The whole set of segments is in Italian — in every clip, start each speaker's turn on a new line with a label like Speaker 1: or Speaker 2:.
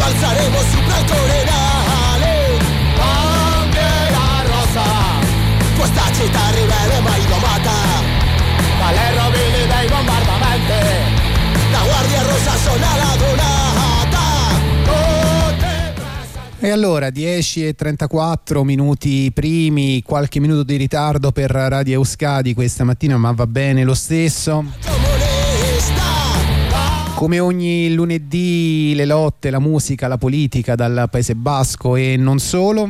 Speaker 1: quando alzaremo su branco renale. Bandiera rosa, questa città ribelle mai domata, dalle rovine dei bombardamenti. La guardia rosa suona la donata.
Speaker 2: E allora 10 e 34 minuti primi, qualche minuto di ritardo per Radio Euskadi questa mattina, ma va bene lo stesso. Come ogni lunedì le lotte, la musica, la politica dal Paese Basco e non solo.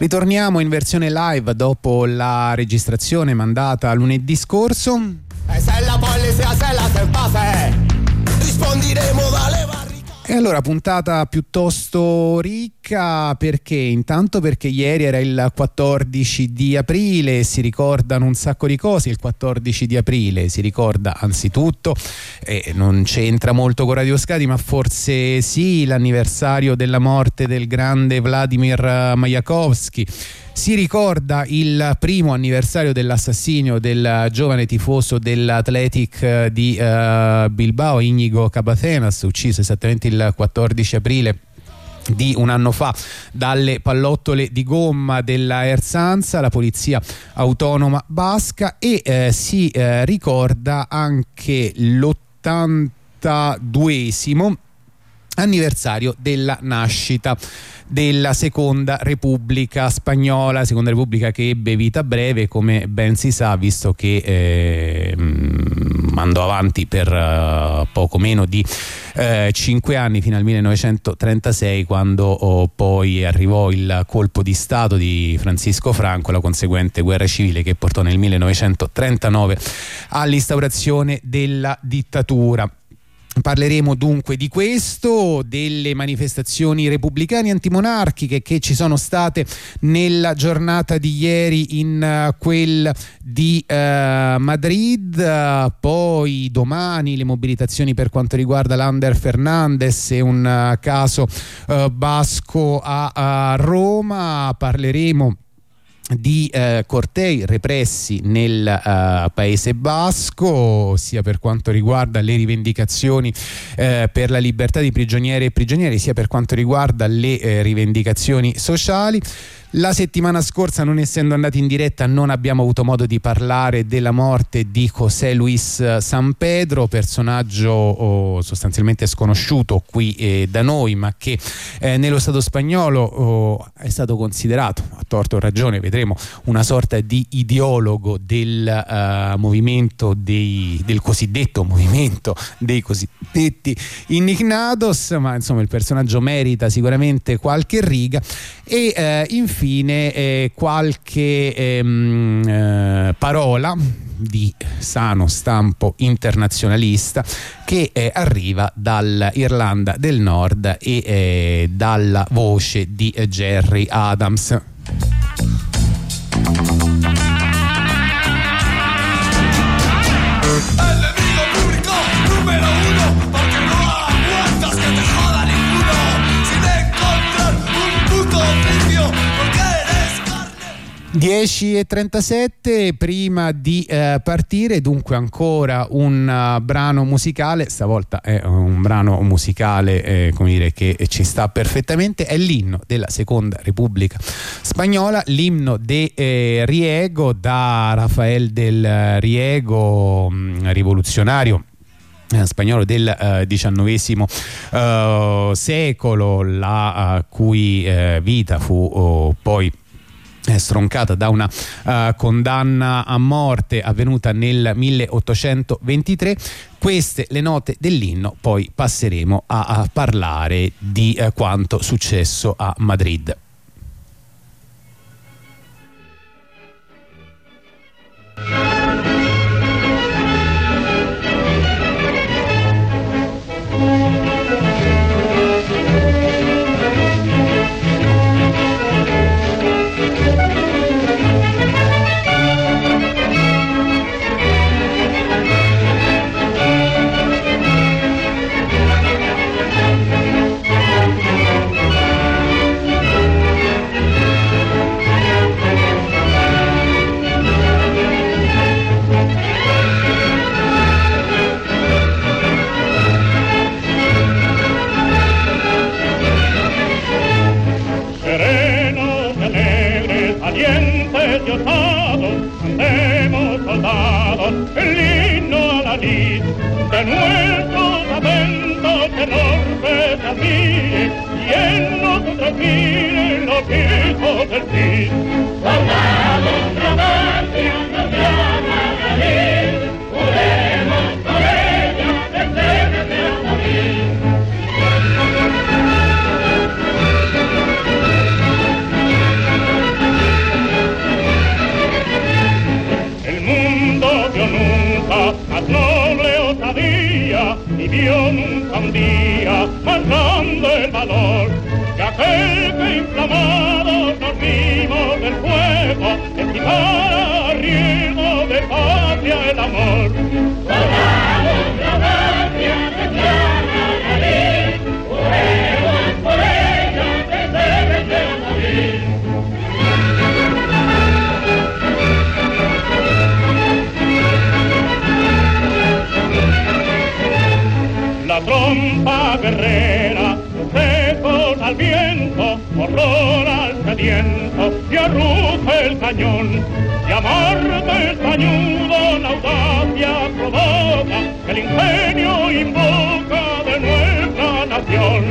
Speaker 2: Ritorniamo in versione live dopo la registrazione mandata lunedì scorso.
Speaker 1: E se la polizia se la se pase, risponderemo dalle barricate.
Speaker 2: E allora puntata piuttosto ricca perché intanto perché ieri era il 14 di aprile, si ricordano un sacco di cose, il 14 di aprile si ricorda anzitutto, eh, non c'entra molto con Radio Scadi ma forse sì, l'anniversario della morte del grande Vladimir Majakovsky. Si ricorda il primo anniversario dell'assassinio del giovane tifoso dell'Athletic eh, di eh, Bilbao, Inigo Cabacenas, ucciso esattamente il 14 aprile di un anno fa dalle pallottole di gomma della Ersanza, la polizia autonoma basca e eh, si eh, ricorda anche l'82esimo anniversario della nascita della seconda repubblica spagnola, seconda repubblica che ebbe vita breve come ben si sa visto che eh, andò avanti per uh, poco meno di eh, anni fino al 1936 quando oh, poi arrivò il colpo di Stato di Francisco Franco, la conseguente guerra civile che portò nel 1939 all'instaurazione della dittatura. Parleremo dunque di questo, delle manifestazioni repubblicane antimonarchiche che ci sono state nella giornata di ieri in uh, quel di uh, Madrid, uh, poi domani le mobilitazioni per quanto riguarda l'Ander Fernandez e un caso basco a, a Roma, parleremo di eh, cortei repressi nel uh, Paese Basco, sia per quanto riguarda le rivendicazioni eh, per la libertà di prigionieri e prigionieri, sia per quanto riguarda le eh, rivendicazioni sociali. La settimana scorsa, non essendo andati in diretta, non abbiamo avuto modo di parlare della morte di José Luis San Pedro, personaggio oh, sostanzialmente sconosciuto qui eh, da noi, ma che eh, nello Stato spagnolo oh, è stato considerato, a torto o ragione, vedremo, una sorta di ideologo del uh, movimento dei, del cosiddetto movimento dei cosiddetti indignados, ma insomma il personaggio merita sicuramente qualche riga. E eh, infine eh, qualche ehm, eh, parola di sano stampo internazionalista che eh, arriva dall'Irlanda del Nord e eh, dalla voce di Jerry Adams. 10 e 37 prima di eh, partire dunque ancora un uh, brano musicale, stavolta è eh, un brano musicale eh, dire, che ci sta perfettamente, è l'inno della Seconda Repubblica Spagnola, l'inno de eh, Riego da Rafael del eh, Riego, mh, rivoluzionario spagnolo del XIX secolo, la cui vita fu oh, poi stroncata da una uh, condanna a morte avvenuta nel 1823 queste le note dell'inno poi passeremo a, a parlare di uh, quanto successo a Madrid
Speaker 3: hijos del viento, horror al sediento, y arruja el cañón, y a Marte estañudo la audacia provoca, el ingenio invoca de nuestra nación.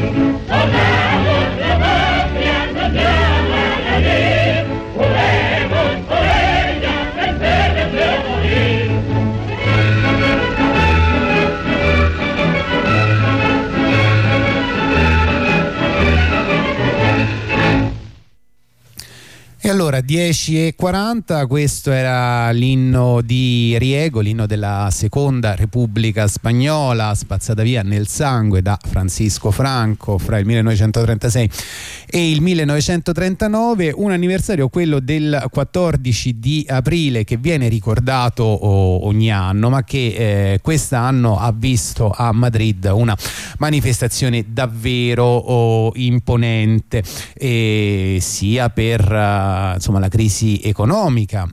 Speaker 2: Allora 10.40, questo era l'inno di Riego, l'inno della seconda Repubblica Spagnola, spazzata via nel sangue da Francisco Franco fra il 1936 e il 1939, un anniversario quello del 14 di aprile che viene ricordato oh, ogni anno, ma che eh, quest'anno ha visto a Madrid una manifestazione davvero oh, imponente, eh, sia per uh, insomma, la crisi economica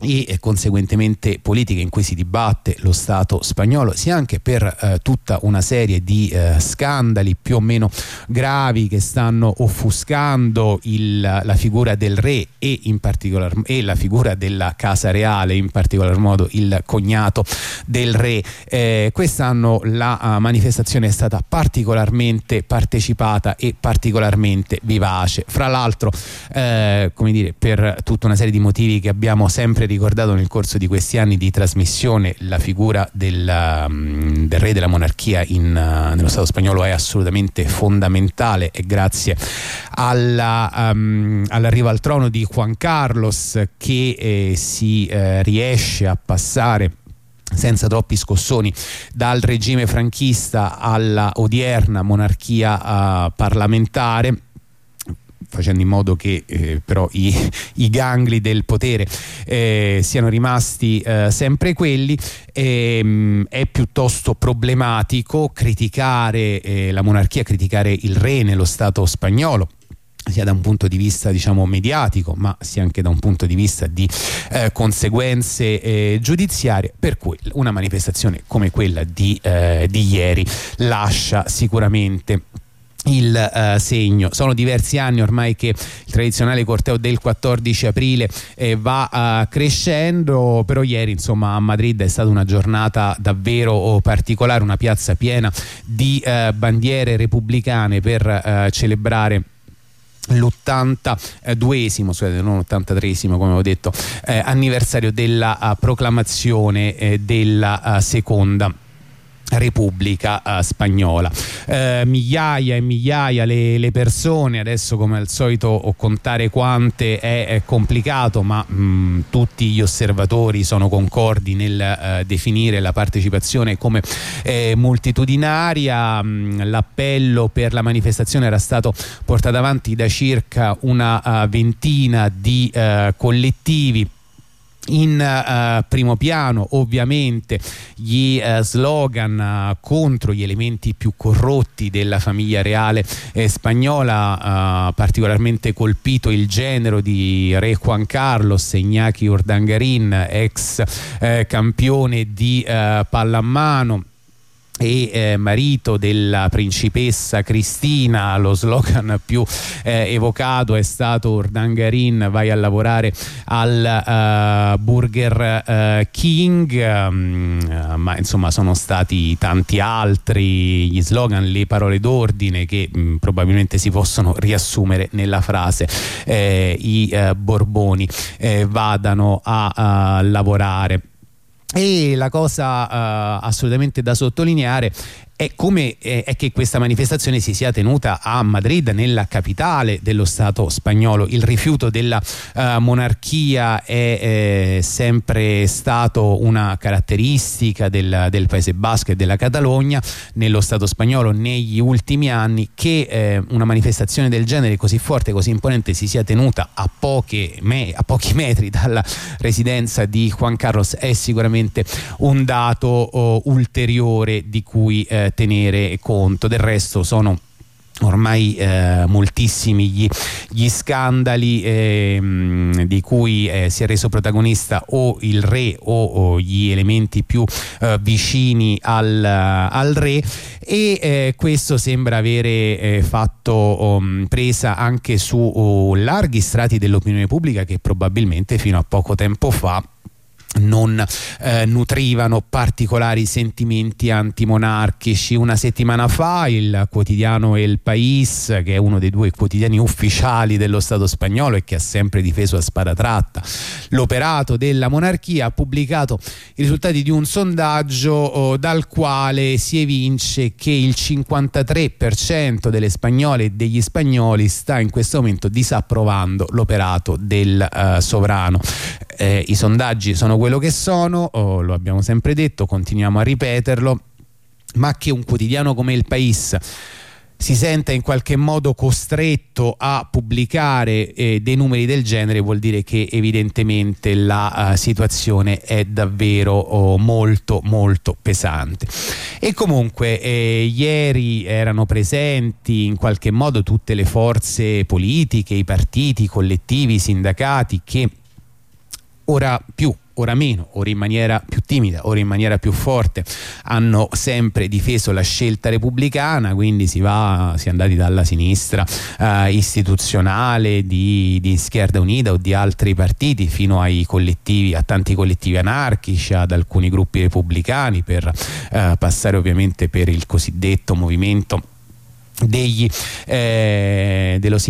Speaker 2: e conseguentemente politica in cui si dibatte lo Stato spagnolo, sia anche per eh, tutta una serie di eh, scandali più o meno gravi che stanno offuscando il, la figura del re e, in particolar, e la figura della Casa Reale, in particolar modo il cognato del re. Eh, quest'anno la uh, manifestazione è stata particolarmente partecipata e particolarmente vivace. Fra l'altro, eh, come dire, per tutta una serie di motivi che abbiamo sempre ricordato nel corso di questi anni di trasmissione la figura del, um, del re della monarchia in, uh, nello Stato spagnolo è assolutamente fondamentale e grazie alla, um, all'arrivo al trono di Juan Carlos che eh, si eh, riesce a passare senza troppi scossoni dal regime franchista alla odierna monarchia uh, parlamentare facendo in modo che eh, però i, i, gangli del potere eh, siano rimasti eh, sempre quelli. Ehm, è piuttosto problematico criticare eh, la monarchia, criticare il re nello Stato spagnolo sia da un punto di vista diciamo mediatico ma sia anche da un punto di vista di eh, conseguenze eh, giudiziarie. Per cui una manifestazione come quella di, eh, di ieri lascia sicuramente il uh, segno. Sono diversi anni ormai che il tradizionale corteo del 14 aprile eh, va uh, crescendo, però ieri insomma a Madrid è stata una giornata davvero oh, particolare, una piazza piena di uh, bandiere repubblicane per celebrare l'82esimo, scusate, non 83esimo come ho detto, eh, anniversario della proclamazione eh, della seconda Repubblica uh, Spagnola. Uh, migliaia e migliaia le, le, persone, adesso come al solito contare quante è, è complicato, ma mh, tutti gli osservatori sono concordi nel uh, definire la partecipazione come eh, multitudinaria. l'appello per la manifestazione era stato portato avanti da circa una ventina di collettivi in uh, primo piano ovviamente gli uh, slogan uh, contro gli elementi più corrotti della famiglia reale eh, spagnola particolarmente colpito il genero di Re Juan Carlos Iñaki Urdangarin ex campione di pallamano e eh, marito della principessa Cristina, lo slogan più eh, evocato è stato Urdangarin vai a lavorare al uh, Burger uh, King, um, ma insomma sono stati tanti altri gli slogan, le parole d'ordine che um, probabilmente si possono riassumere nella frase eh, i Borboni vadano a lavorare. E la cosa uh, assolutamente da sottolineare è come eh, è che questa manifestazione si sia tenuta a Madrid, nella capitale dello Stato spagnolo. Il rifiuto della uh, monarchia è eh, sempre stato una caratteristica del, del, Paese Basco e della Catalogna nello Stato spagnolo negli ultimi anni che eh, una manifestazione del genere così forte, così imponente si sia tenuta a, me, a pochi metri dalla residenza di Juan Carlos è sicuramente un dato oh, ulteriore di cui eh, tenere conto. Del resto sono ormai eh, moltissimi gli, gli scandali eh, di cui eh, si è reso protagonista o il re o, o gli elementi più eh, vicini al, al, re e eh, questo sembra avere eh, fatto um, presa anche su uh, larghi strati dell'opinione pubblica che probabilmente fino a poco tempo fa non eh, nutrivano particolari sentimenti antimonarchici. Una settimana fa il quotidiano El País, che è uno dei due quotidiani ufficiali dello Stato spagnolo e che ha sempre difeso a spada tratta l'operato della monarchia, ha pubblicato i risultati di un sondaggio oh, dal quale si evince che il 53% delle spagnole e degli spagnoli sta in questo momento disapprovando l'operato del uh, sovrano. Eh, I sondaggi sono quello che sono, oh, lo abbiamo sempre detto, continuiamo a ripeterlo, ma che un quotidiano come il País si senta in qualche modo costretto a pubblicare eh, dei numeri del genere vuol dire che evidentemente la uh, situazione è davvero oh, molto molto pesante. E comunque eh, ieri erano presenti in qualche modo tutte le forze politiche i partiti, i collettivi, i sindacati che ora più ora meno, ora in maniera più timida, ora in maniera più forte, hanno sempre difeso la scelta repubblicana, quindi si, va, si è andati dalla sinistra eh, istituzionale di, di Schierda Unita o di altri partiti fino ai collettivi, a tanti collettivi anarchici, ad alcuni gruppi repubblicani per eh, passare ovviamente per il cosiddetto movimento degli, eh, de los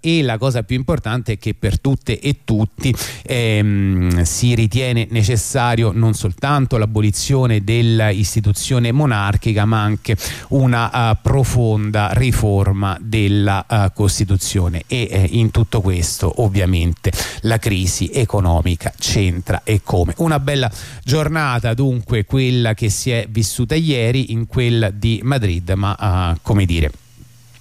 Speaker 2: e la cosa più importante è che per tutte e tutti ehm, si ritiene necessario non soltanto l'abolizione dell'istituzione monarchica ma anche una uh, profonda riforma della uh, Costituzione e eh, in tutto questo ovviamente la crisi economica c'entra e come. Una bella giornata dunque quella che si è vissuta ieri in quella di Madrid ma uh, come dire,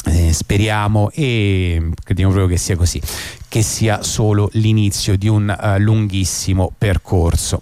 Speaker 2: eh, speriamo e crediamo proprio che sia così, che sia solo l'inizio di un uh, lunghissimo percorso.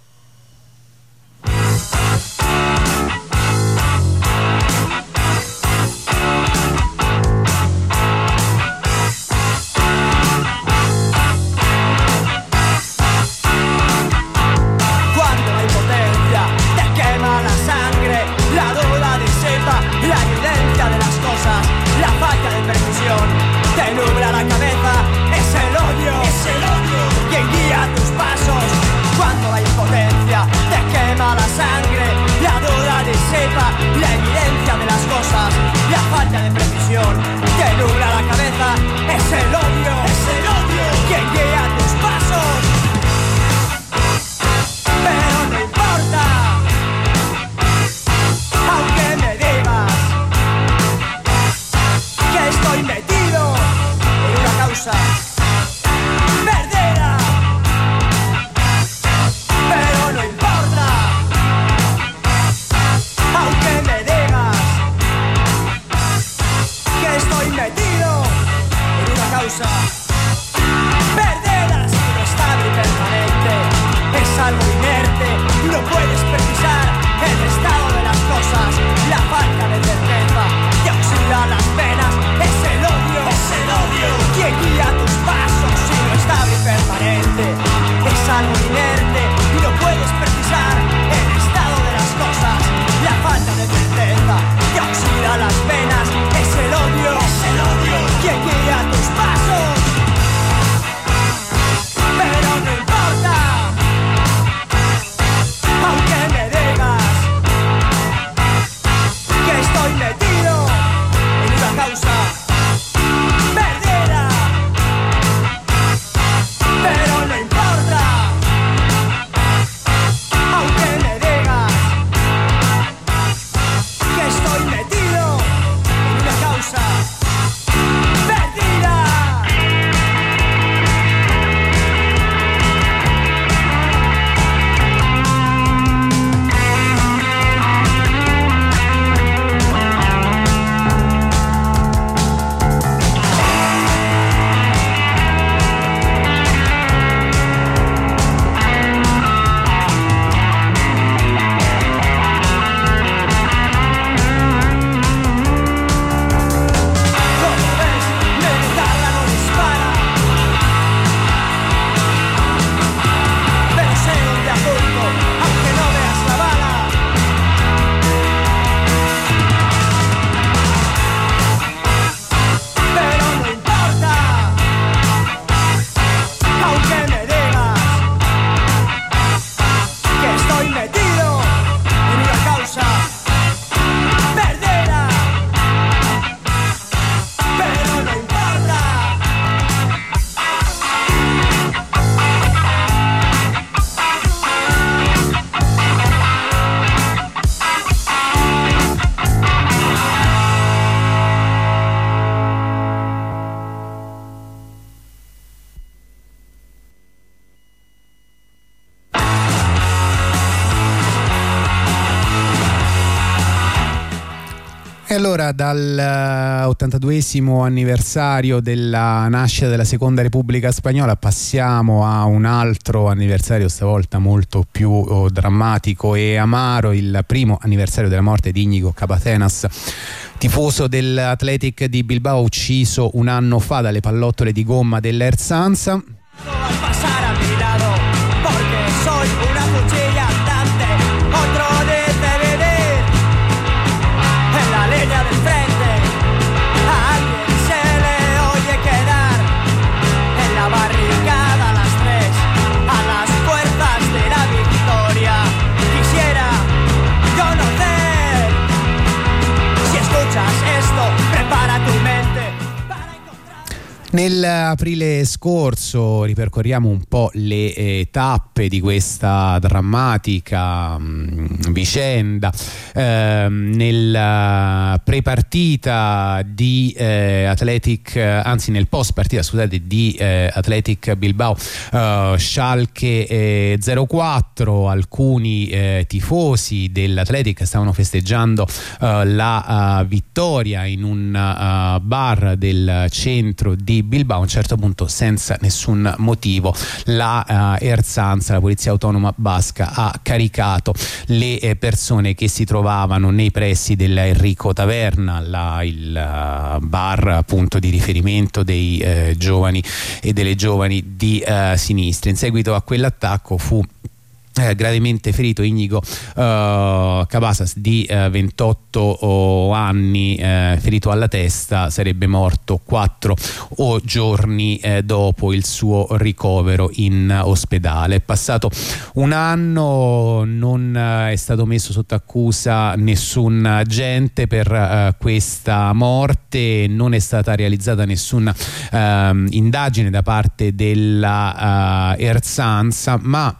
Speaker 2: Allora dal 82esimo anniversario della nascita della Seconda Repubblica Spagnola passiamo a un altro anniversario stavolta molto più oh, drammatico e amaro, il primo anniversario della morte di Inigo Capacenas tifoso dell'Athletic di Bilbao ucciso un anno fa dalle pallottole di gomma dell'Erzanza. Nell'aprile scorso ripercorriamo un po' le eh, tappe di questa drammatica mh, mm, vicenda. Eh, nella prepartita di eh, Athletic, anzi nel post partita scusate, di eh, Athletic Bilbao, Schalke 04, alcuni eh, tifosi dell'Athletic stavano festeggiando la vittoria in un bar del centro di Bilbao a un certo punto senza nessun motivo. La uh, Erzanza, la polizia autonoma basca ha caricato le eh, persone che si trovavano nei pressi della Enrico Taverna la, il uh, bar appunto di riferimento dei eh, giovani e delle giovani di uh, sinistra. In seguito a quell'attacco fu eh, gravemente ferito Inigo uh, Cabasas di uh, eh, 28 anni uh, ferito alla testa sarebbe morto quattro giorni dopo il suo ricovero in ospedale. È passato un anno non è stato messo sotto accusa nessun agente per questa morte non è stata realizzata nessuna ehm, indagine da parte della Erzanza ma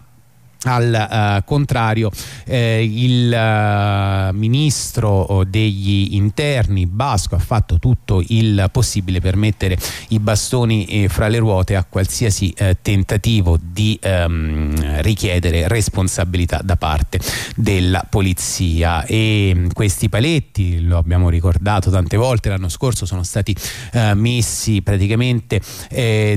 Speaker 2: al uh, contrario eh, il uh, ministro degli interni Basco ha fatto tutto il possibile per mettere i bastoni eh, fra le ruote a qualsiasi eh, tentativo di ehm, richiedere responsabilità da parte della polizia. E mm, questi paletti lo abbiamo ricordato tante volte l'anno scorso sono stati eh, messi praticamente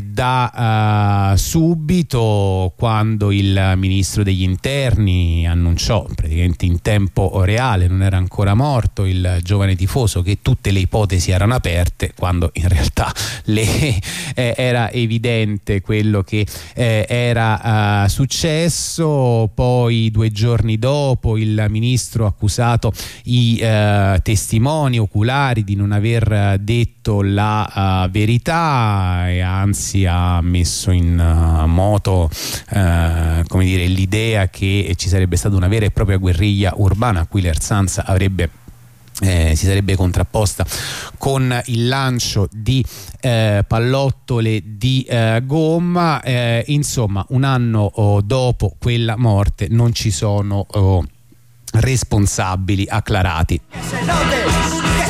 Speaker 2: da subito quando il ministro ministro degli interni annunciò praticamente in tempo reale, non era ancora morto il giovane tifoso, che tutte le ipotesi erano aperte, quando in realtà le, eh, era evidente quello che eh, era eh, successo. Poi due giorni dopo il ministro ha accusato i eh, testimoni oculari di non aver detto la uh, verità e anzi ha messo in moto come dire l'idea che ci sarebbe stata una vera e propria guerriglia urbana a cui l'Erzanza avrebbe eh, si sarebbe contrapposta con il lancio di eh, pallottole di eh, gomma. Eh, insomma un anno oh, dopo quella morte non ci sono oh, responsabili acclarati. Che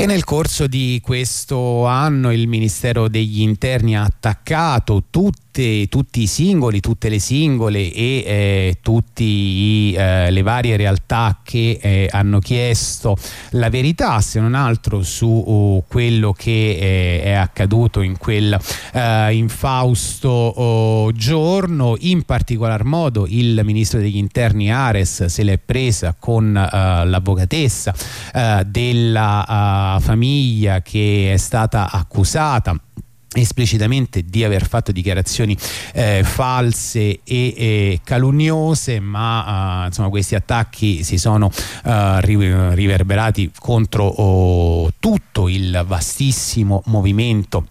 Speaker 2: E nel corso di questo anno il Ministero degli Interni ha attaccato tutti tutte, tutti i singoli, tutte le singole e eh, tutte eh, le varie realtà che eh, hanno chiesto la verità, se non altro su uh, quello che eh, è accaduto in quel uh, infausto uh, giorno, in particolar modo il ministro degli interni Ares se l'è presa con l'avvocatessa della famiglia che è stata accusata esplicitamente di aver fatto dichiarazioni eh, false e eh, calunniose ma eh, insomma questi attacchi si sono eh, riverberati contro oh, tutto il vastissimo movimento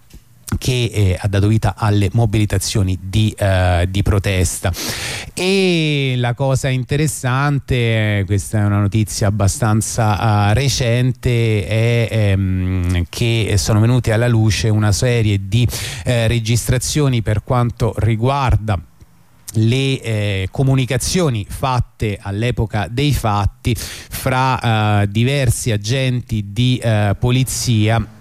Speaker 2: che eh, ha dato vita alle mobilitazioni di, eh, di, protesta. E la cosa interessante questa è una notizia abbastanza uh, recente è ehm, che sono venute alla luce una serie di eh, registrazioni per quanto riguarda le eh, comunicazioni fatte all'epoca dei fatti fra eh, diversi agenti di eh, polizia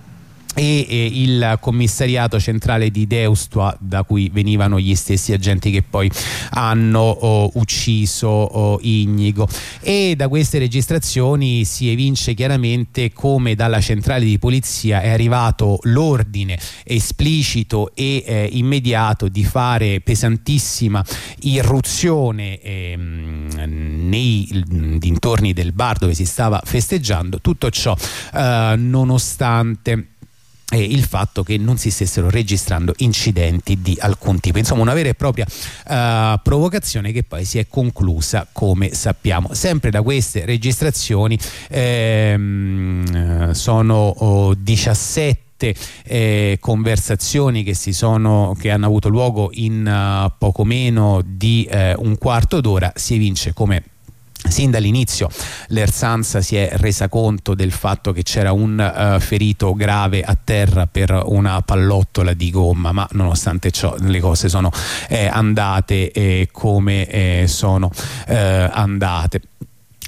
Speaker 2: e eh, il commissariato centrale di Deustua da cui venivano gli stessi agenti che poi hanno oh, ucciso oh, Ignigo e da queste registrazioni si evince chiaramente come dalla centrale di polizia è arrivato l'ordine esplicito e eh, immediato di fare pesantissima irruzione ehm, nei dintorni del bar dove si stava festeggiando. Tutto ciò eh, nonostante eh, il fatto che non si stessero registrando incidenti di alcun tipo. Insomma una vera e propria uh, provocazione che poi si è conclusa come sappiamo. Sempre da queste registrazioni ehm, sono oh, 17 eh, conversazioni che, sono, che hanno avuto luogo in uh, poco meno di uh, un quarto d'ora. Si evince come Sin dall'inizio l'Ersanza si è resa conto del fatto che c'era un uh, ferito grave a terra per una pallottola di gomma, ma nonostante ciò le cose sono eh, andate eh, come eh, sono eh, andate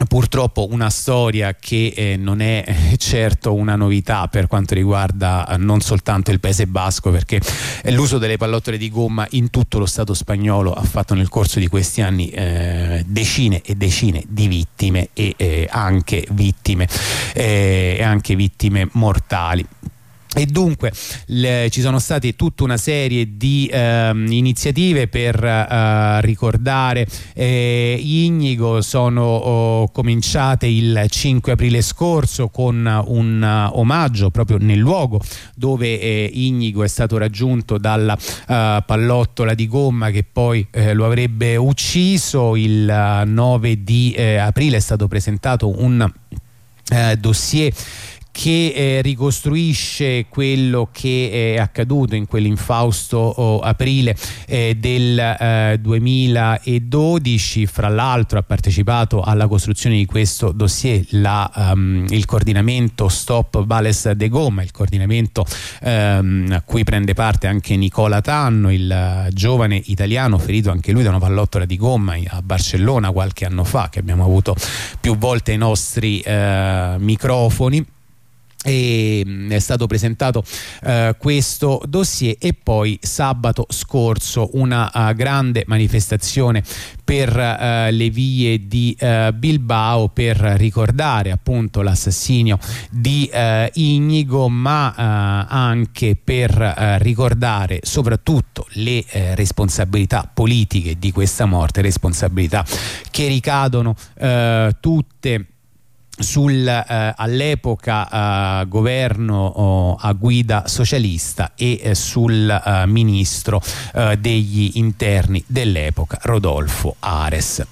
Speaker 2: purtroppo una storia che eh, non è eh, certo una novità per quanto riguarda eh, non soltanto il Paese Basco perché eh, l'uso delle pallottole di gomma in tutto lo Stato spagnolo ha fatto nel corso di questi anni eh, decine e decine di vittime e anche vittime, anche vittime mortali e dunque le, ci sono state tutta una serie di eh, iniziative per eh, ricordare eh, Ignigo sono oh, cominciate il 5 aprile scorso con un uh, omaggio proprio nel luogo dove eh, Ignigo è stato raggiunto dalla uh, pallottola di gomma che poi lo avrebbe ucciso. Il 9 uh, di eh, aprile è stato presentato un dossier che eh, ricostruisce quello che è accaduto in quell'infausto oh, aprile eh, del eh, 2012 fra l'altro ha partecipato alla costruzione di questo dossier la, um, il coordinamento Stop Bales de Goma il coordinamento um, a cui prende parte anche Nicola Tanno il uh, giovane italiano ferito anche lui da una pallottola di gomma a Barcellona qualche anno fa che abbiamo avuto più volte ai nostri uh, microfoni e mm, è stato presentato uh, questo dossier e poi sabato scorso una uh, grande manifestazione per uh, le vie di Bilbao per ricordare appunto l'assassinio di Inigo ma anche per ricordare soprattutto le responsabilità politiche di questa morte responsabilità che ricadono tutte sul eh, all'epoca eh, governo oh, a guida socialista e eh, sul eh, ministro eh, degli interni dell'epoca Rodolfo Ares.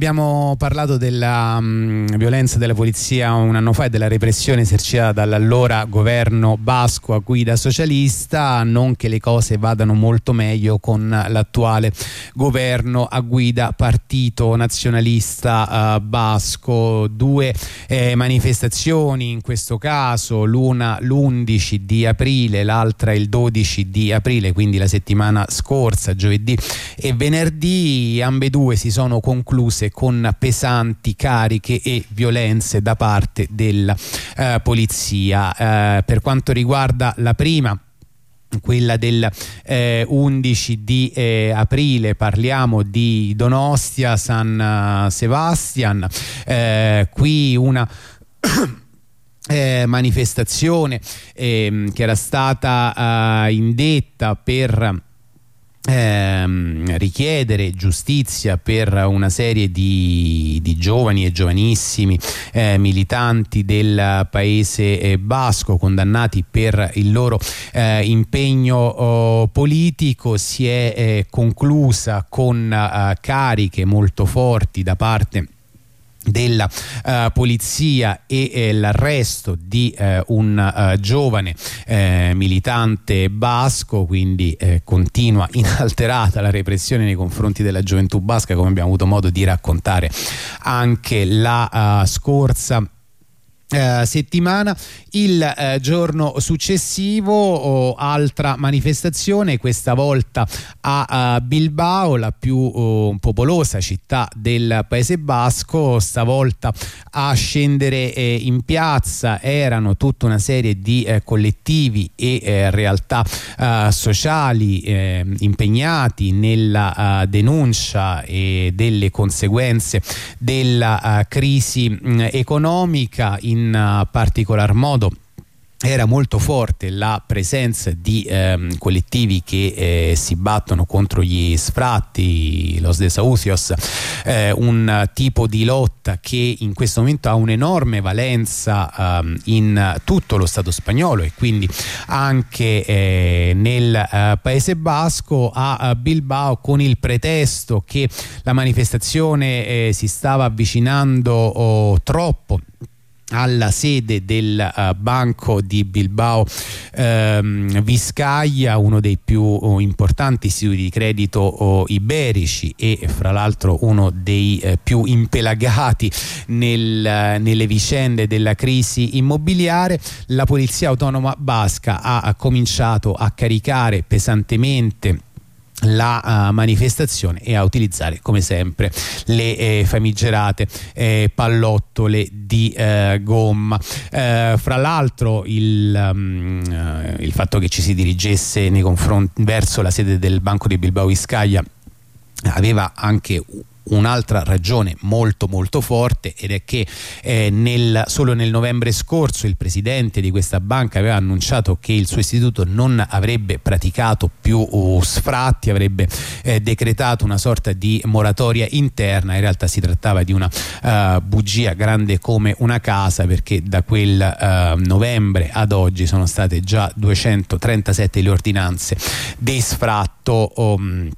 Speaker 2: Abbiamo parlato della um, violenza della polizia un anno fa e della repressione esercitata dall'allora governo basco a guida socialista, non che le cose vadano molto meglio con l'attuale governo a guida partito nazionalista uh, basco. Due eh, manifestazioni in questo caso, l'una l'11 di aprile, l'altra il 12 di aprile, quindi la settimana scorsa, giovedì e venerdì, ambedue si sono concluse con pesanti cariche e violenze da parte della eh, polizia. Eh, per quanto riguarda la prima quella del eh, 11 di eh, aprile parliamo di Donostia San Sebastian eh, qui una Eh, manifestazione eh, che era stata eh, indetta per Ehm, richiedere giustizia per una serie di, di giovani e giovanissimi eh, militanti del paese eh, basco condannati per il loro eh, impegno oh, politico. Si è eh, conclusa con eh, cariche molto forti da parte della uh, polizia e eh, l'arresto di eh, un uh, giovane eh, militante basco quindi eh, continua inalterata la repressione nei confronti della gioventù basca come abbiamo avuto modo di raccontare anche la uh, scorsa eh, settimana il eh, giorno successivo oh, altra manifestazione questa volta a uh, Bilbao la più uh, popolosa città del Paese Basco. Stavolta a scendere eh, in piazza erano tutta una serie di eh, collettivi e eh, realtà sociali impegnati nella denuncia e delle conseguenze della crisi mh, economica in in uh, particolar modo. Era molto forte la presenza di ehm, collettivi che eh, si battono contro gli sfratti, los desahucios, eh, un tipo di lotta che in questo momento ha un'enorme valenza ehm, in tutto lo Stato spagnolo e quindi anche eh, nel eh, Paese Basco a Bilbao con il pretesto che la manifestazione eh, si stava avvicinando oh, troppo alla sede del uh, Banco di Bilbao. Ehm, Viscaglia, uno dei più oh, importanti istituti di credito oh, iberici e fra l'altro uno dei eh, più impelagati nel, nelle vicende della crisi immobiliare, la Polizia Autonoma Basca ha, ha cominciato a caricare pesantemente la uh, manifestazione e a utilizzare come sempre le eh, famigerate eh, pallottole di eh, gomma. Eh, fra l'altro il, um, il, fatto che ci si dirigesse verso la sede del Banco di Bilbao Vizcaya aveva anche un'altra ragione molto molto forte ed è che eh, nel, solo nel novembre scorso il presidente di questa banca aveva annunciato che il suo istituto non avrebbe praticato più uh, sfratti, avrebbe eh, decretato una sorta di moratoria interna, in realtà si trattava di una uh, bugia grande come una casa perché da quel uh, novembre ad oggi sono state già 237 le ordinanze di sfratto um,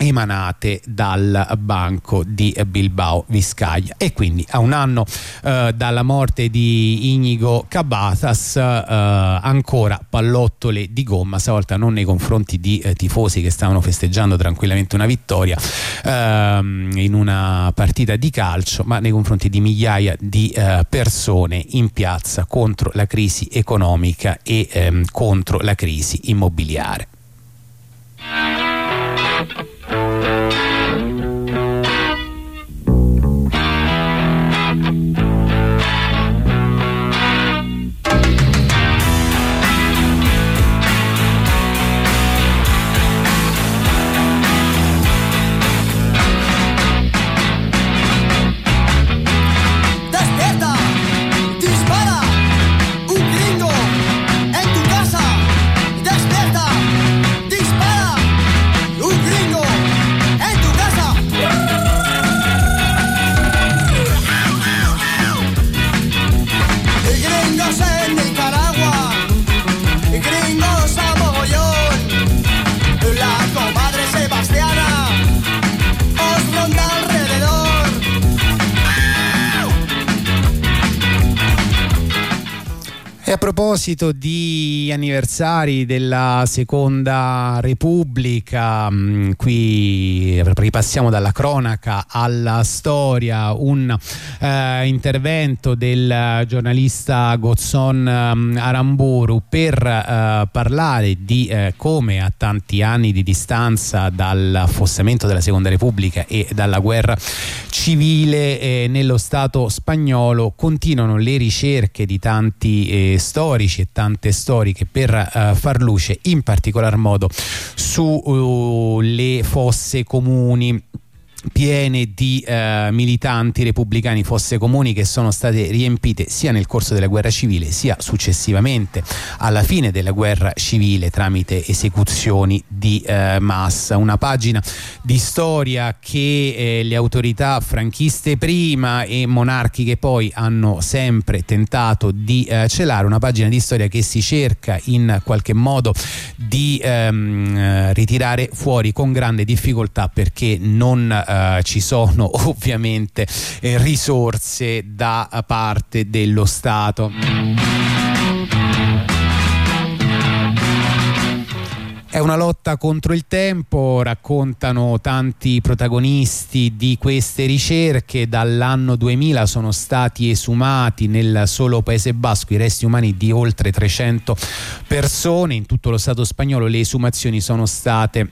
Speaker 2: emanate dal Banco di Bilbao Vizcaya. E quindi a un anno eh, dalla morte di Inigo Cabatas eh, ancora pallottole di gomma stavolta non nei confronti di eh, tifosi che stavano festeggiando tranquillamente una vittoria ehm, in una partita di calcio ma nei confronti di migliaia di eh, persone in piazza contro la crisi economica e ehm, contro la crisi immobiliare proposito di anniversari della Seconda Repubblica, mm, qui ripassiamo dalla cronaca alla storia, un eh, intervento del giornalista Gozzon um, Aramburu per eh, parlare di eh, come a tanti anni di distanza dall'affossamento della Seconda Repubblica e dalla guerra civile eh, nello Stato spagnolo continuano le ricerche di tanti eh, storici e tante storiche per uh, far luce in particolar modo sulle uh, fosse comuni piene di eh, militanti repubblicani fosse comuni che sono state riempite sia nel corso della guerra civile sia successivamente alla fine della guerra civile tramite esecuzioni di eh, massa. Una pagina di storia che eh, le autorità franchiste prima e monarchiche poi hanno sempre tentato di eh, celare, una pagina di storia che si cerca in qualche modo di ehm, ritirare fuori con grande difficoltà perché non eh, ci sono ovviamente eh, risorse da parte dello Stato. È una lotta contro il tempo, raccontano tanti protagonisti di queste ricerche. Dall'anno 2000 sono stati esumati nel solo Paese Basco i resti umani di oltre 300 persone. In tutto lo Stato spagnolo le esumazioni sono state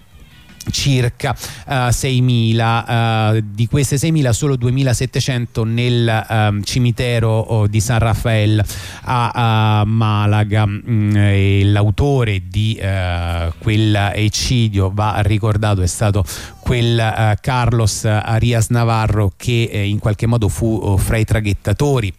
Speaker 2: circa uh, eh, 6.000 uh, di queste 6.000 solo 2.700 nel uh, cimitero di San Raffaele a, Malaga. Mm, l'autore di uh, quel eccidio va ricordato è stato quel Carlos Arias Navarro che eh, in qualche modo fu oh, fra i traghettatori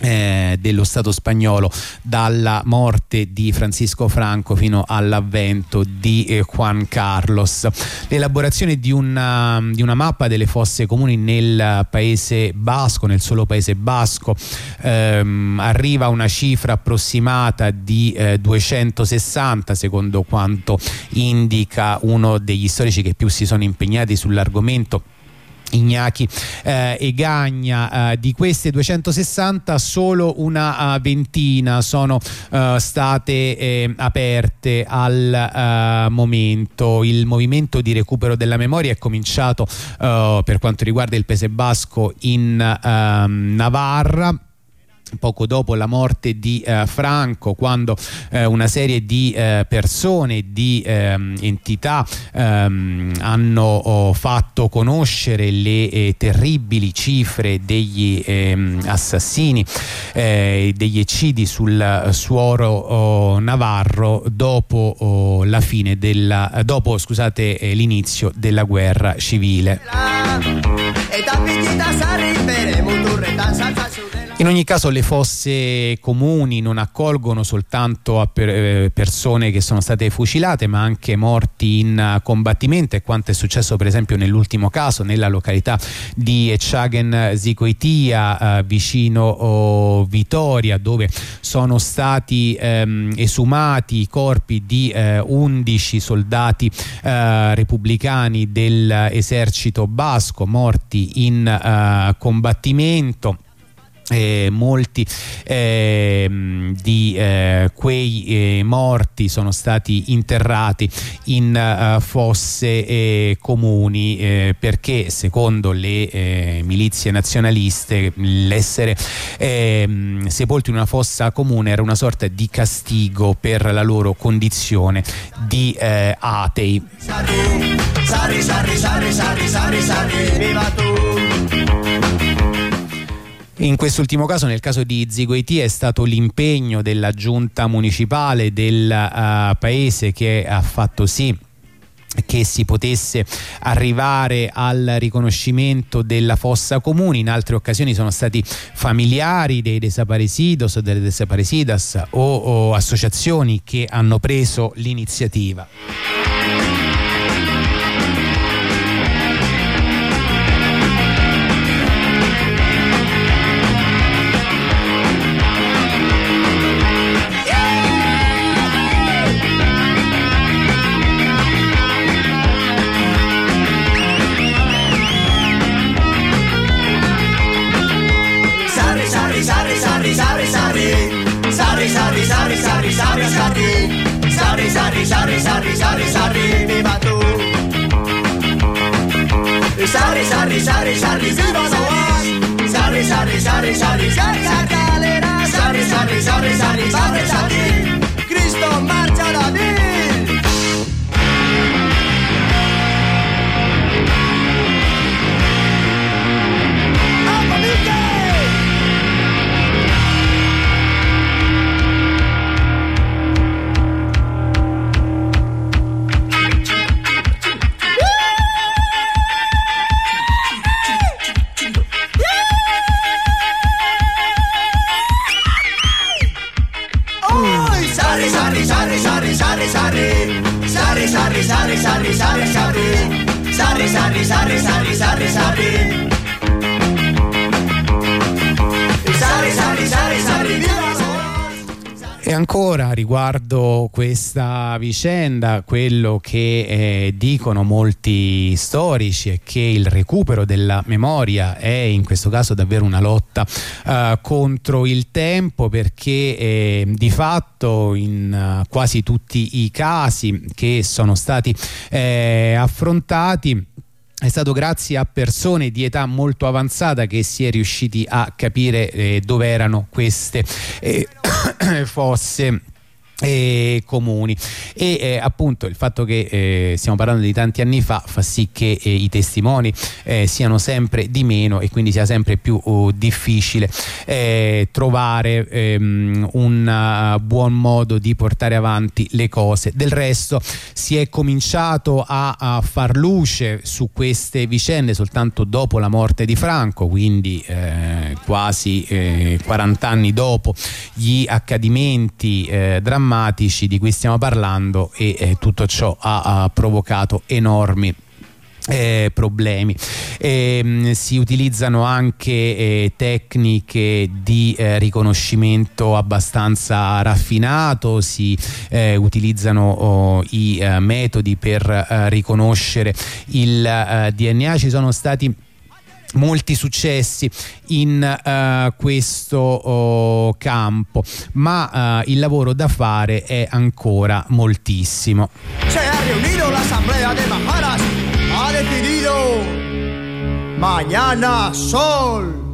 Speaker 2: eh, dello Stato spagnolo dalla morte di Francisco Franco fino all'avvento di eh, Juan Carlos. L'elaborazione di una, di una, mappa delle fosse comuni nel paese basco, nel solo paese basco, ehm, arriva a una cifra approssimata di eh, 260 secondo quanto indica uno degli storici che più si sono impegnati sull'argomento Ignacchi eh, e Gagna eh, di queste 260 solo una uh, ventina sono uh, state eh, aperte al uh, momento. Il movimento di recupero della memoria è cominciato per quanto riguarda il Pese Basco in ehm, Navarra poco dopo la morte di eh, Franco quando eh, una serie di eh, persone di ehm, entità ehm, hanno oh, fatto conoscere le eh, terribili cifre degli ehm, assassini eh, degli eccidi sul suoro oh, navarro dopo oh, la fine della dopo scusate eh, l'inizio della guerra civile in ogni caso le fosse comuni non accolgono soltanto eh, persone che sono state fucilate ma anche morti in combattimento. E quanto è successo per esempio nell'ultimo caso nella località di Echaghen Zicoitia eh, vicino oh, Vitoria dove sono stati ehm, esumati i corpi di eh, 11 soldati eh, repubblicani dell'esercito basco morti in eh, combattimento eh, molti eh, di eh, quei eh, morti sono stati interrati in uh, fosse eh, comuni eh, perché secondo le milizie nazionaliste l'essere ehm, sepolti in una fossa comune era una sorta di castigo per la loro condizione di atei. Sarri, sarri, sarri, sarri, sarri, sarri, viva tu! In quest'ultimo caso, nel caso di Zigoiti, è stato l'impegno della giunta municipale del uh, paese che ha fatto sì che si potesse arrivare al riconoscimento della fossa comune. In altre occasioni sono stati familiari dei desaparecidos o delle desaparecidas o, o associazioni che hanno preso l'iniziativa
Speaker 1: Sarri, sarri, sarri, sarri, viva Noas. Sarri, sarri, sarri, sarri, sarri, sarri, sarri, sarri, sarri, sarri, sarri, sarri,
Speaker 2: riguardo questa vicenda, quello che eh, dicono molti storici è che il recupero della memoria è in questo caso davvero una lotta eh, contro il tempo perché eh, di fatto in uh, quasi tutti i casi che sono stati eh, affrontati è stato grazie a persone di età molto avanzata che si è riusciti a capire eh, dove erano queste eh, fosse eh, comuni. E eh, appunto il fatto che eh, stiamo parlando di tanti anni fa fa sì che eh, i testimoni eh, siano sempre di meno e quindi sia sempre più oh, difficile eh, trovare ehm, un uh, buon modo di portare avanti le cose. Del resto si è cominciato a, a far luce su queste vicende soltanto dopo la morte di Franco quindi quasi 40 anni dopo gli accadimenti drammatici drammatici di cui stiamo parlando e eh, tutto ciò ha, ha provocato enormi eh, problemi. Eh, si utilizzano anche eh, tecniche di eh, riconoscimento abbastanza raffinato, si eh, utilizzano oh, i eh, metodi per riconoscere il DNA, ci sono stati molti successi in uh, questo uh, campo ma uh, il lavoro da fare è ancora moltissimo.
Speaker 1: Se ha riunido l'assemblea de Majaras ha decidido mañana sol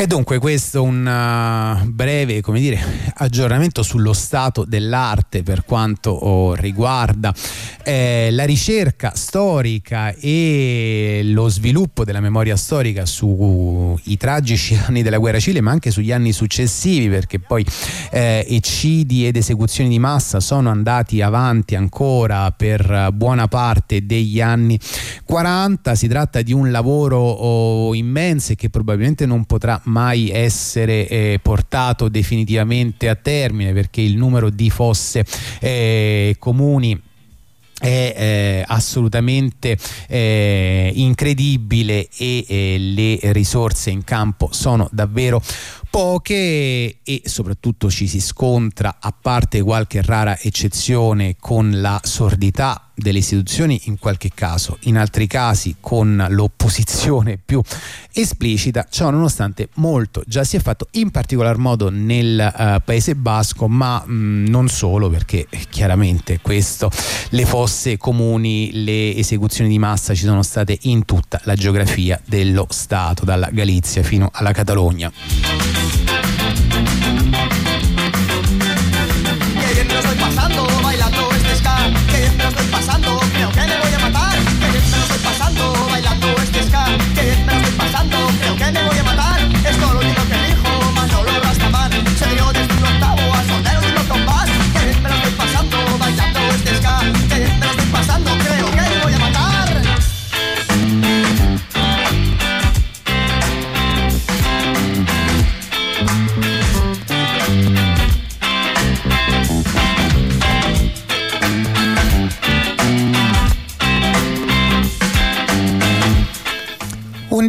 Speaker 2: E dunque questo è un uh, breve dire, aggiornamento sullo stato dell'arte per quanto oh, riguarda eh, la ricerca storica e lo sviluppo della memoria storica sui tragici anni della guerra civile ma anche sugli anni successivi perché poi eh, eccidi ed esecuzioni di massa sono andati avanti ancora per buona parte degli anni 40 si tratta di un lavoro oh, immenso e che probabilmente non potrà mai essere eh, portato definitivamente a termine perché il numero di fosse eh, comuni è eh, assolutamente eh, incredibile e eh, le risorse in campo sono davvero poche e soprattutto ci si scontra a parte qualche rara eccezione con la sordità delle istituzioni in qualche caso, in altri casi con l'opposizione più esplicita, ciò nonostante molto già si è fatto in particolar modo nel uh, Paese Basco, ma mh, mm, non solo perché chiaramente questo, le fosse comuni, le esecuzioni di massa ci sono state in tutta la geografia dello Stato, dalla Galizia fino alla Catalogna.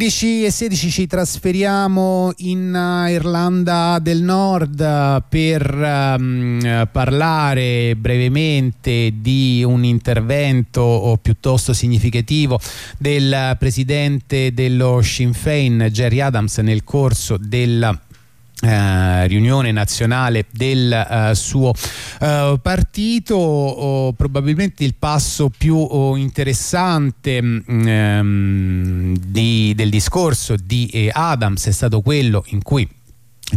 Speaker 2: 11 e 16 ci trasferiamo in uh, Irlanda del Nord per um, parlare brevemente di un intervento piuttosto significativo del presidente dello Sinn Féin Jerry Adams nel corso del Uh, riunione nazionale del uh, suo uh, partito oh, probabilmente il passo più oh, interessante um, di, del discorso di eh, Adams è stato quello in cui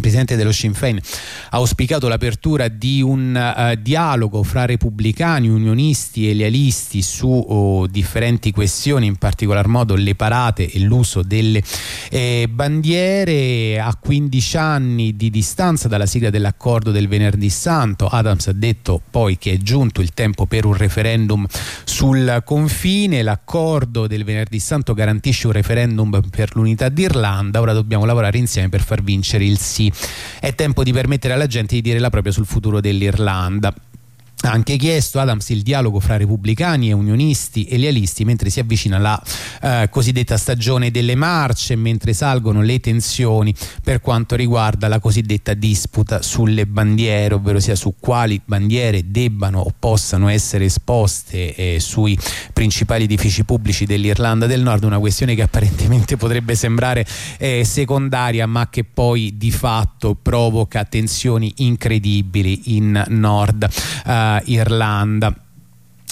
Speaker 2: presidente dello Sinn Féin ha auspicato l'apertura di un uh, dialogo fra repubblicani, unionisti e lealisti su oh, differenti questioni, in particolar modo le parate e l'uso delle eh, bandiere. A 15 anni di distanza dalla sigla dell'accordo del venerdì santo, Adams ha detto poi che è giunto il tempo per un referendum sul confine. L'accordo del venerdì santo garantisce un referendum per l'unità d'Irlanda. Ora dobbiamo lavorare insieme per far vincere il sì è tempo di permettere alla gente di dire la propria sul futuro dell'Irlanda. Ha anche chiesto Adams il dialogo fra repubblicani e unionisti e lealisti mentre si avvicina la eh, cosiddetta stagione delle marce, mentre salgono le tensioni per quanto riguarda la cosiddetta disputa sulle bandiere, ovvero sia su quali bandiere debbano o possano essere esposte eh, sui principali edifici pubblici dell'Irlanda del Nord, una questione che apparentemente potrebbe sembrare eh, secondaria ma che poi di fatto provoca tensioni incredibili in Nord. Uh, Irlanda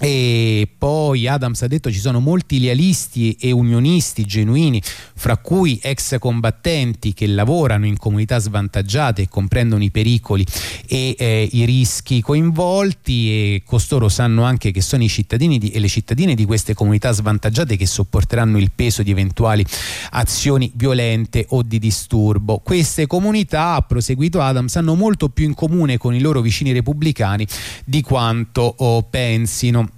Speaker 2: e poi Adams ha detto ci sono molti lealisti e unionisti genuini, fra cui ex combattenti che lavorano in comunità svantaggiate e comprendono i pericoli e eh, i rischi coinvolti e costoro sanno anche che sono i cittadini di, e le cittadine di queste comunità svantaggiate che sopporteranno il peso di eventuali azioni violente o di disturbo. Queste comunità, ha proseguito Adams, hanno molto più in comune con i loro vicini repubblicani di quanto oh, pensino.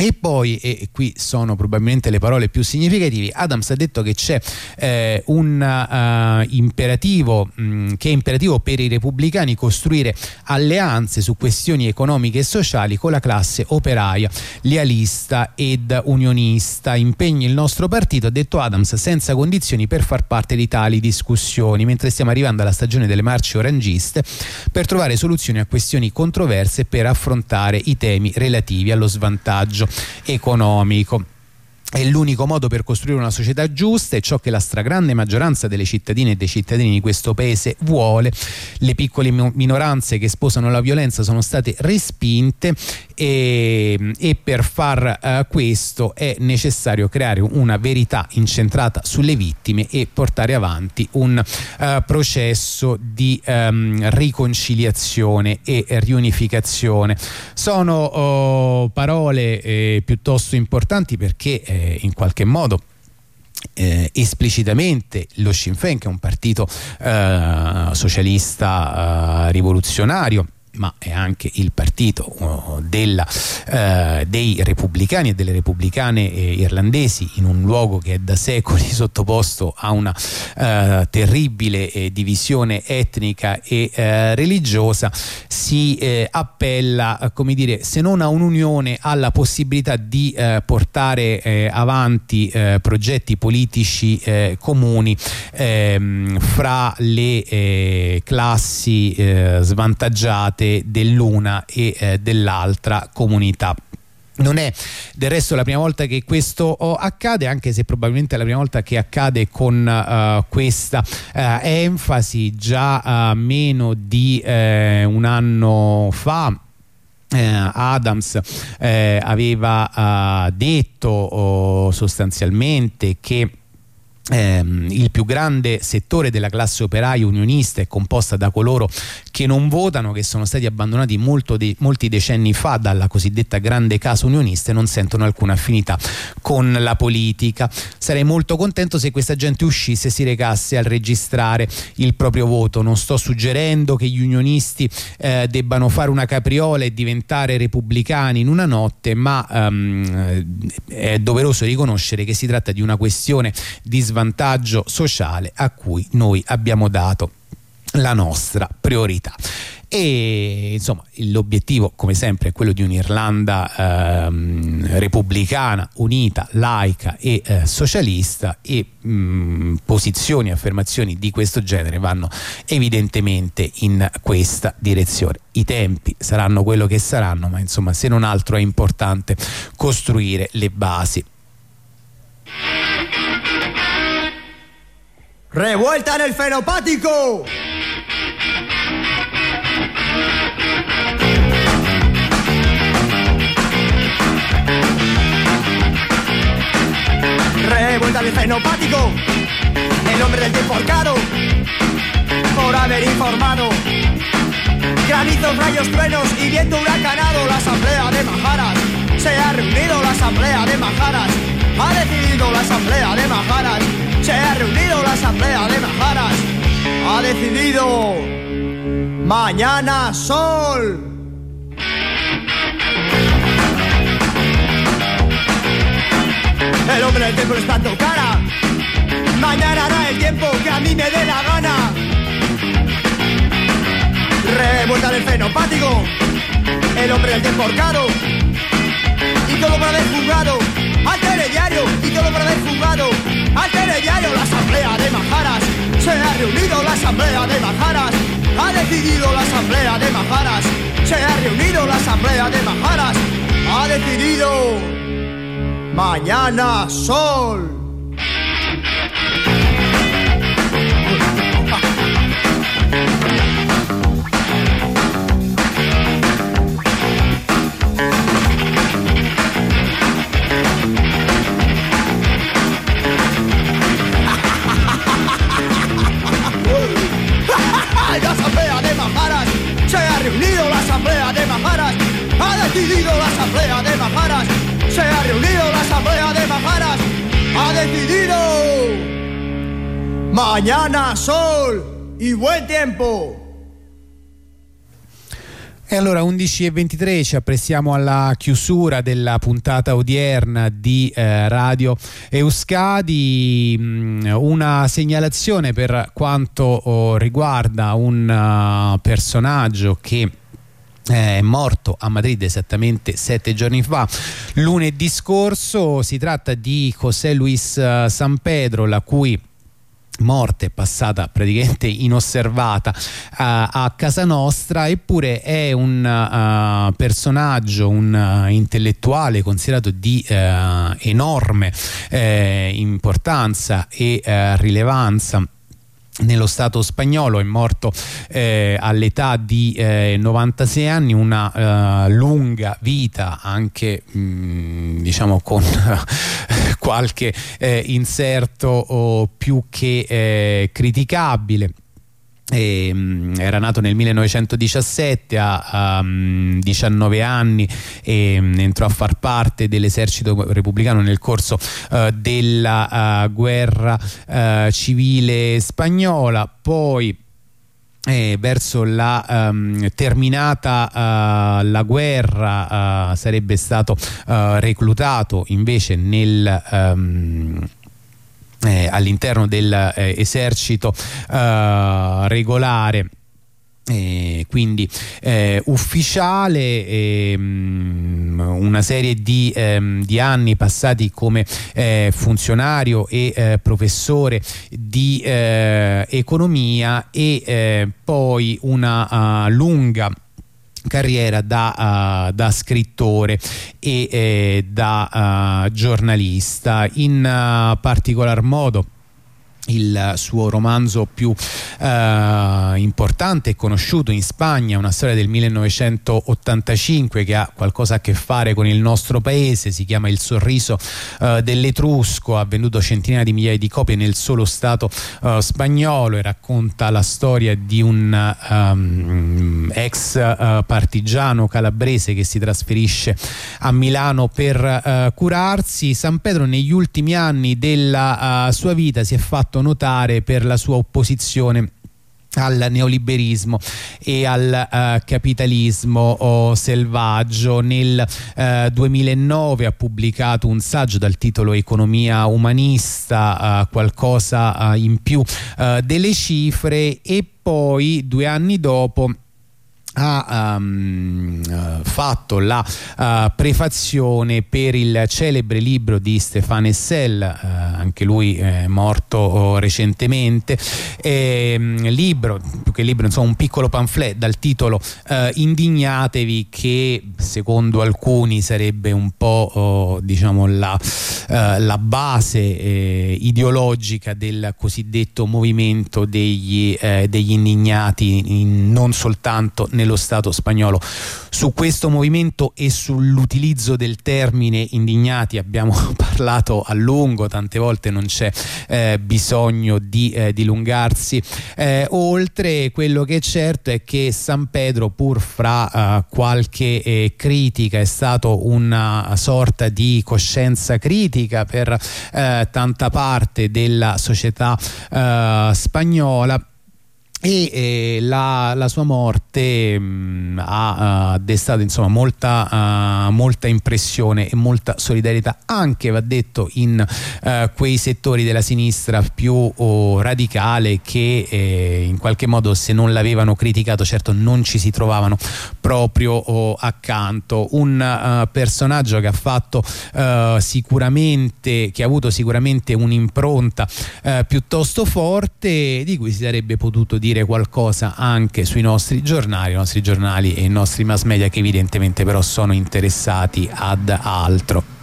Speaker 2: E poi, e qui sono probabilmente le parole più significative, Adams ha detto che c'è eh, un uh, imperativo, mh, mm, che è imperativo per i repubblicani costruire alleanze su questioni economiche e sociali con la classe operaia, lealista ed unionista. Impegni il nostro partito, ha detto Adams, senza condizioni per far parte di tali discussioni, mentre stiamo arrivando alla stagione delle marce orangiste per trovare soluzioni a questioni controverse per affrontare i temi relativi allo svantaggio economico è l'unico modo per costruire una società giusta, è ciò che la stragrande maggioranza delle cittadine e dei cittadini di questo paese vuole. Le piccole minoranze che sposano la violenza sono state respinte e, e per far uh, questo è necessario creare una verità incentrata sulle vittime e portare avanti un uh, processo di um, riconciliazione e riunificazione. Sono uh, parole eh, piuttosto importanti perché eh, eh, in qualche modo eh, esplicitamente lo Sinn Féin che è un partito eh, socialista eh, rivoluzionario ma è anche il partito uh, della, uh, dei repubblicani e delle repubblicane eh, irlandesi in un luogo che è da secoli sottoposto a una uh, terribile eh, divisione etnica e eh, religiosa si eh, appella come dire se non a un'unione alla possibilità di portare avanti progetti politici comuni ehm, fra le classi svantaggiate parte dell'una e eh, dell'altra comunità. Non è del resto la prima volta che questo oh, accade, anche se probabilmente è la prima volta che accade con uh, questa uh, enfasi già uh, meno di un anno fa. Adams aveva detto oh, sostanzialmente che ehm, il più grande settore della classe operaia unionista è composta da coloro che non votano, che sono stati abbandonati de molti decenni fa dalla cosiddetta grande casa unionista e non sentono alcuna affinità con la politica. Sarei molto contento se questa gente uscisse e si recasse al registrare il proprio voto. Non sto suggerendo che gli unionisti eh, debbano fare una capriola e diventare repubblicani in una notte, ma ehm, è doveroso riconoscere che si tratta di una questione di svantaggio sociale a cui noi abbiamo dato la nostra priorità. e insomma l'obiettivo come sempre è quello di un'Irlanda ehm, repubblicana, unita, laica e eh, socialista e mh, posizioni e affermazioni di questo genere vanno evidentemente in questa direzione. I tempi saranno quello che saranno ma insomma se non altro è importante costruire le basi.
Speaker 1: Revuelta en el Revuelta del fenopático. El hombre del tiempo arcado. Por haber informado. Granizos, rayos, truenos y viento huracanado. La asamblea de Majaras. Se ha reunido la asamblea de Majaras. Ha decidido la asamblea de Majaras. Se ha reunido la asamblea de Majaras. Ha decidido. Mañana sol. El hombre del tiempo está en tu cara. Mañana hará el tiempo que a mí me dé la gana. Revuelta del fenopático. El hombre del tiempo horcado. Y todo por haber jugado al telediario. Y todo por haber jugado al telediario. La asamblea de Majaras. Se ha reunido la asamblea de Majaras. Ha decidido la asamblea de Majaras. Se ha reunido la asamblea de Majaras. Ha decidido. Mañana Sol. Se ha reunido la asamblea de Majaras ha decidido la asamblea de Majaras se ha reunido la asamblea de Majaras ha decidido. Mañana sol y buen tempo
Speaker 2: E allora 11 e 23 ci apprestiamo alla chiusura della puntata odierna di eh, Radio Euskadi, mh, una segnalazione per quanto oh, riguarda un uh, personaggio che è morto a Madrid esattamente sette giorni fa. Lunedì scorso si tratta di José Luis uh, San Pedro la cui morte passata praticamente inosservata uh, a casa nostra. Eppure è un uh, personaggio un uh, intellettuale considerato di enorme eh, importanza e rilevanza nello Stato spagnolo è morto eh, all'età di eh, 96 anni, una eh, lunga vita anche mh, diciamo con qualche eh, inserto oh, più che eh, criticabile. E, um, era nato nel 1917 a, um, 19 anni e um, entrò a far parte dell'esercito repubblicano nel corso uh, della uh, guerra uh, civile spagnola. Poi eh, verso la um, terminata uh, la guerra uh, sarebbe stato uh, reclutato invece nel um, eh, all'interno dell'esercito eh, regolare. Eh, quindi eh, ufficiale ehm, una serie di, ehm, di, anni passati come eh, funzionario e eh, professore di eh, economia e eh, poi una uh, lunga carriera da, uh, da, scrittore e eh, da uh, giornalista. In uh, particolar modo il suo romanzo più eh, importante e conosciuto in Spagna, una storia del 1985 che ha qualcosa a che fare con il nostro paese, si chiama Il sorriso eh, dell'Etrusco, ha venduto centinaia di migliaia di copie nel solo stato eh, spagnolo e racconta la storia di un um, ex uh, partigiano calabrese che si trasferisce a Milano per uh, curarsi. San Pedro negli ultimi anni della uh, sua vita si è fatto notare per la sua opposizione al neoliberismo e al uh, capitalismo selvaggio. Nel uh, 2009 ha pubblicato un saggio dal titolo Economia umanista uh, qualcosa in più delle cifre e poi due anni dopo ha um, uh, fatto la uh, prefazione per il celebre libro di Stéphane Essel, uh, anche lui è morto oh, recentemente, e, um, libro, più che libro, insomma un piccolo pamphlet dal titolo Indignatevi che secondo alcuni sarebbe un po' oh, diciamo la, la base eh, ideologica del cosiddetto movimento degli, eh, degli indignati in, non soltanto nello Stato spagnolo. Su questo movimento e sull'utilizzo del termine indignati abbiamo parlato a lungo, tante volte non c'è eh, bisogno di eh, dilungarsi. Eh, oltre quello che è certo è che San Pedro pur fra uh, qualche eh, critica è stato una sorta di coscienza critica per eh, tanta parte della società eh, spagnola e eh, la, la, sua morte mh, mm, ha uh, destato insomma molta, uh, molta, impressione e molta solidarietà. Anche va detto in uh, quei settori della sinistra più oh, radicale che eh, in qualche modo se non l'avevano criticato certo non ci si trovavano proprio oh, accanto. Un personaggio che ha fatto sicuramente che ha avuto sicuramente un'impronta piuttosto forte di cui si sarebbe potuto dire dire qualcosa anche sui nostri giornali, i nostri giornali e i nostri mass media che evidentemente però sono interessati ad altro.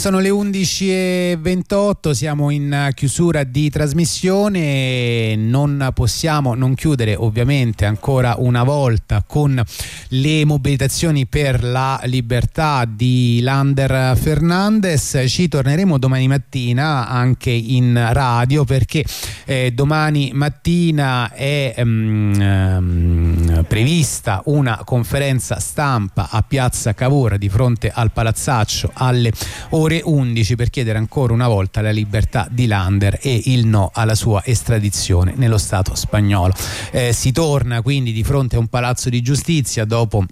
Speaker 2: Sono le 11.28, siamo in chiusura di trasmissione, non possiamo non chiudere ovviamente ancora una volta con le mobilitazioni per la libertà di Lander Fernandez, ci torneremo domani mattina anche in radio perché eh, domani mattina è um, um, prevista una conferenza stampa a Piazza Cavour di fronte al Palazzaccio alle ore 11 per chiedere ancora una volta la libertà di Lander e il no alla sua estradizione nello Stato spagnolo. Eh, si torna quindi di fronte a un palazzo di giustizia dopo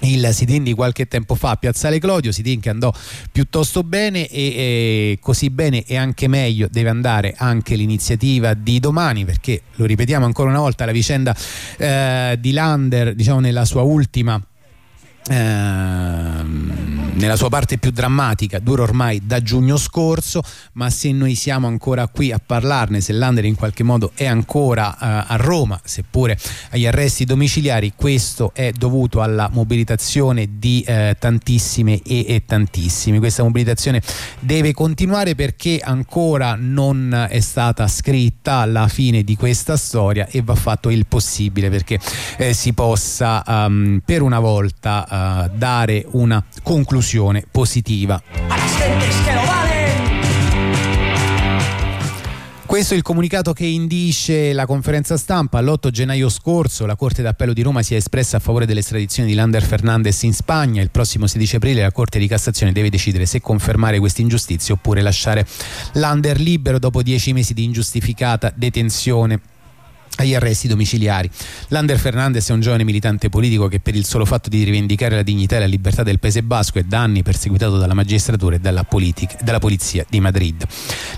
Speaker 2: il sit-in di qualche tempo fa a Piazzale Clodio, sit-in che andò piuttosto bene e, e, così bene e anche meglio deve andare anche l'iniziativa di domani perché lo ripetiamo ancora una volta la vicenda eh, di Lander diciamo nella sua ultima Ehm, nella sua parte più drammatica dura ormai da giugno scorso ma se noi siamo ancora qui a parlarne se l'Under in qualche modo è ancora uh, a Roma seppure agli arresti domiciliari questo è dovuto alla mobilitazione di uh, tantissime e, e, tantissimi. Questa mobilitazione deve continuare perché ancora non è stata scritta la fine di questa storia e va fatto il possibile perché eh, si possa um, per una volta uh, dare una conclusione positiva. Questo è il comunicato che indice la conferenza stampa. L'8 gennaio scorso la Corte d'Appello di Roma si è espressa a favore dell'estradizione di Lander Fernandez in Spagna. Il prossimo 16 aprile la Corte di Cassazione deve decidere se confermare questa ingiustizia oppure lasciare Lander libero dopo dieci mesi di ingiustificata detenzione agli arresti domiciliari. Lander Fernandez è un giovane militante politico che per il solo fatto di rivendicare la dignità e la libertà del Paese Basco è da anni perseguitato dalla magistratura e dalla, politica, dalla polizia di Madrid.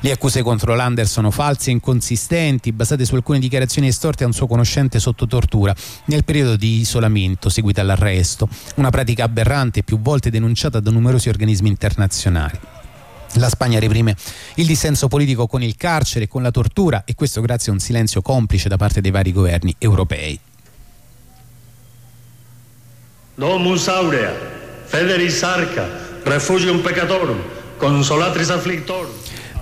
Speaker 2: Le accuse contro Lander sono false e inconsistenti, basate su alcune dichiarazioni estorte a un suo conoscente sotto tortura nel periodo di isolamento seguito all'arresto, una pratica aberrante più volte denunciata da numerosi organismi internazionali. La Spagna reprime il dissenso politico con il carcere, e con la tortura e questo grazie a un silenzio complice da parte dei vari governi europei.
Speaker 4: Domus aurea, federis arca, refugium peccatorum, consolatris afflictorum.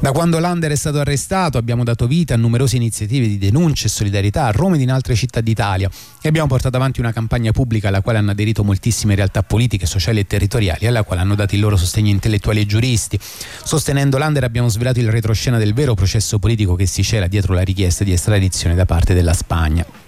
Speaker 2: Da quando Lander è stato arrestato abbiamo dato vita a numerose iniziative di denuncia e solidarietà a Roma ed in altre città d'Italia e abbiamo portato avanti una campagna pubblica alla quale hanno aderito moltissime realtà politiche, sociali e territoriali, alla quale hanno dato il loro sostegno intellettuali e giuristi. Sostenendo Lander abbiamo svelato il retroscena del vero processo politico che si cela dietro la richiesta di estradizione da parte della Spagna.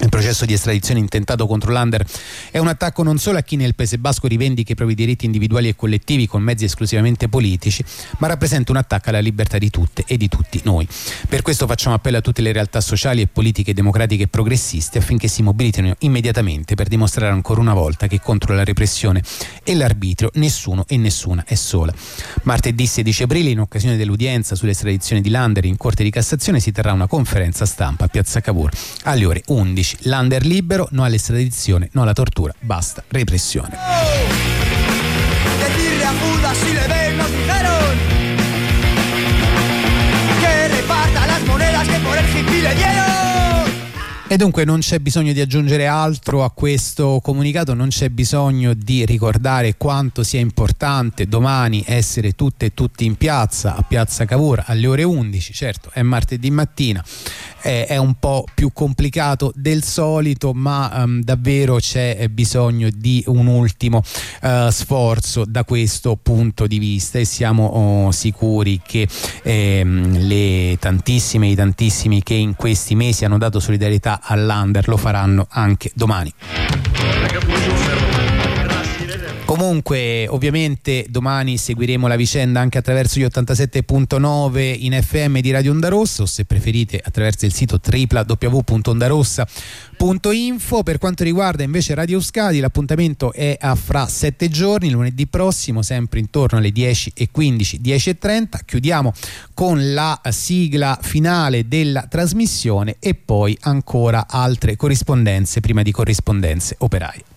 Speaker 2: Il processo di estradizione intentato contro Lander è un attacco non solo a chi nel Paese Basco rivendica i propri diritti individuali e collettivi con mezzi esclusivamente politici, ma rappresenta un attacco alla libertà di tutte e di tutti noi. Per questo facciamo appello a tutte le realtà sociali e politiche democratiche e progressiste affinché si mobilitino immediatamente per dimostrare ancora una volta che contro la repressione e l'arbitrio nessuno e nessuna è sola. Martedì 16 aprile, in occasione dell'udienza sull'estradizione di Lander in Corte di Cassazione, si terrà una conferenza stampa a Piazza Cavour alle ore 11 2016. L'under libero, no all'estradizione, no alla tortura, basta repressione. E dunque non c'è bisogno di aggiungere altro a questo comunicato, non c'è bisogno di ricordare quanto sia importante domani essere tutte e tutti in piazza, a Piazza Cavour alle ore 11, certo è martedì mattina, eh, è un po' più complicato del solito, ma um, davvero c'è bisogno di un ultimo uh, sforzo da questo punto di vista e siamo oh, sicuri che ehm, le tantissime i tantissimi che in questi mesi hanno dato solidarietà all'Under lo faranno anche domani. Comunque, ovviamente, domani seguiremo la vicenda anche attraverso gli 87.9 in FM di Radio Onda Rossa, o se preferite attraverso il sito www.ondarossa.info. Per quanto riguarda invece Radio Euskadi, l'appuntamento è a fra sette giorni, lunedì prossimo, sempre intorno alle 10.15, 10.30. Chiudiamo con la sigla finale della trasmissione e poi ancora altre corrispondenze prima di corrispondenze operaie.